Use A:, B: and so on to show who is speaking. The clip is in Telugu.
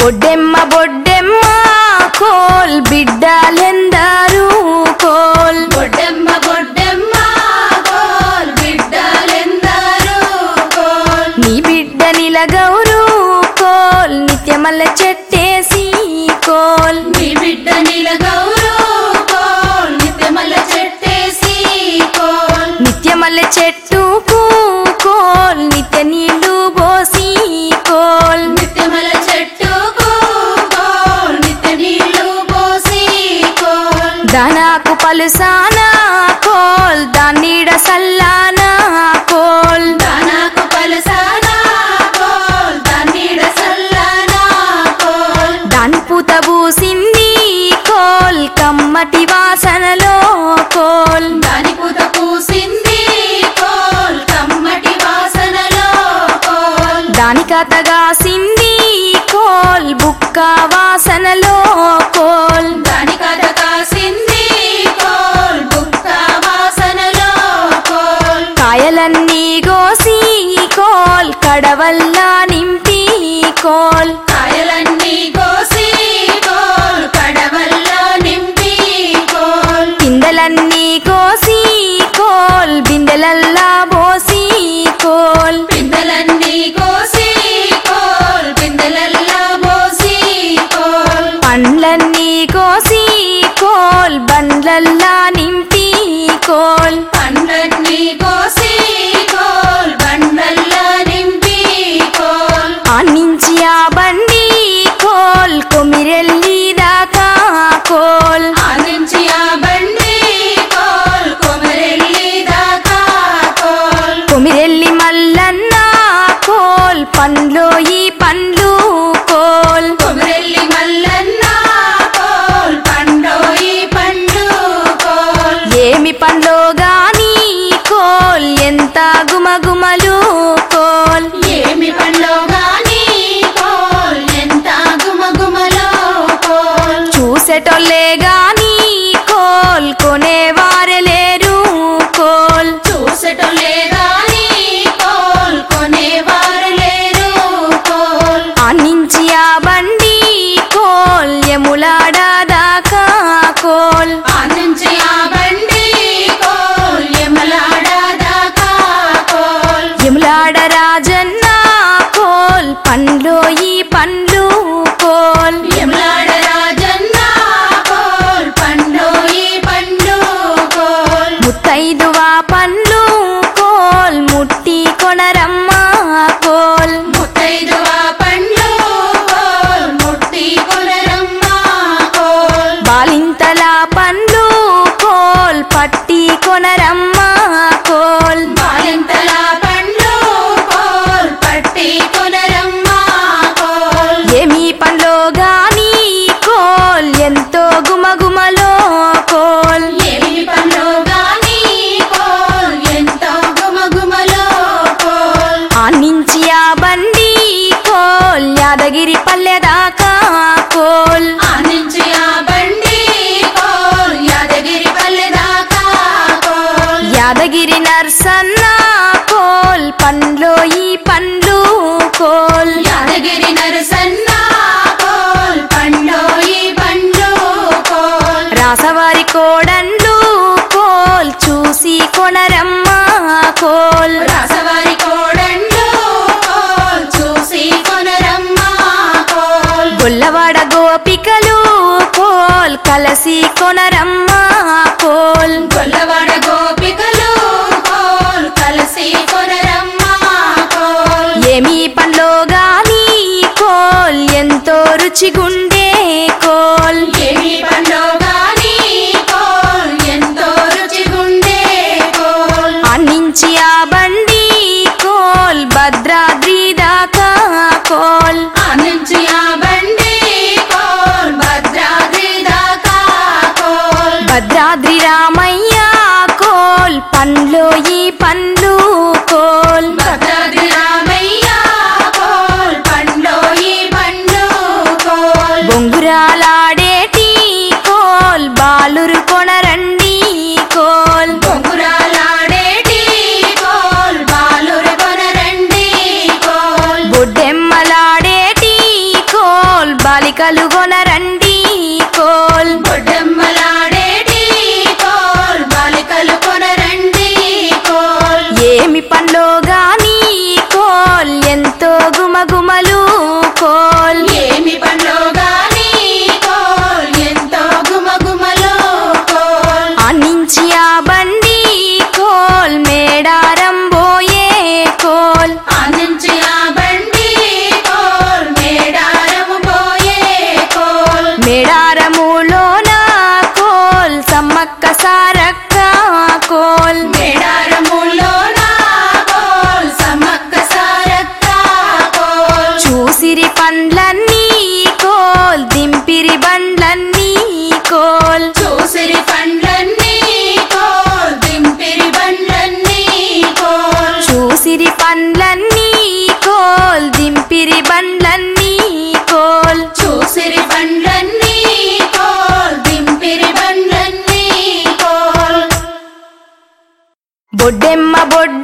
A: బొడ్డెమ్మ బొడ్డెమ్మ కోల్ బిడ్డలెందరూ కోల్.
B: బొడ్డెమ్మ బొడ్డెమ్మ కోల్ బిడ్డలెందరూ కోల్.
A: నీ బిడ్డ నిలగౌరు కోల్ నిత్యమల్ల చెట్టేసి కోల్.
B: మీ బిడ్డ నిలగౌరు కోల్ నిత్యమల్ల చెట్టేసి కోల్.
A: నిత్యమల్ల చెట్టుకు కోల్ నిత్య
B: నీళ్ళు
A: దానాకు పలుసానా కోల్ దాన్నీడ సల్లానా కోల్.
B: దానాకు పలసానా కోల్ దానీడ సల్లానా కోల్.
A: దాని పూత పూసింది కోల్ కమ్మటి వాసనలో కోల్.
B: దాని పూత పూసింది కోల్ కమ్మటి వాసనలో కోల్.
A: దాని కథగాసింది కోల్ బుక్క వాసనలో కోల్.
B: దాని కథ ಕೋಲ್
A: ಕಡವಲ್ಲ ನಿಂಪಿ ಕೋಲ್ పండ్లో ఈ పండ్లు
B: You're blanco. కోల్
A: రాసవారి కోడండ్లు కోల్ చూసి కొనరమ్మ కోల్. గొల్లవాడ గోపికలు కోల్. కలసి ఆ బండి కోల్ భద్రాద్రి దాకా కోల్.
B: ఆ బండి కోల్ భద్రాద్రి దాకా కోల్.
A: భద్రాద్రి రామయ్య కోల్ పండ్లో ఈ పండ్లు కోల్.
B: భద్రాద్రి రామయ్య కోల్ పండ్లోయి పండు కోల్.
A: బొంగురాలాడేటి మేడారములోన కోల్ సమ్మక్క సారక్క కోల్.
B: మేడారములోన కోల్ సమ్మక్క సారక్క కోల్.
A: చూసిరి పండ్లన్నీ bodem ma bod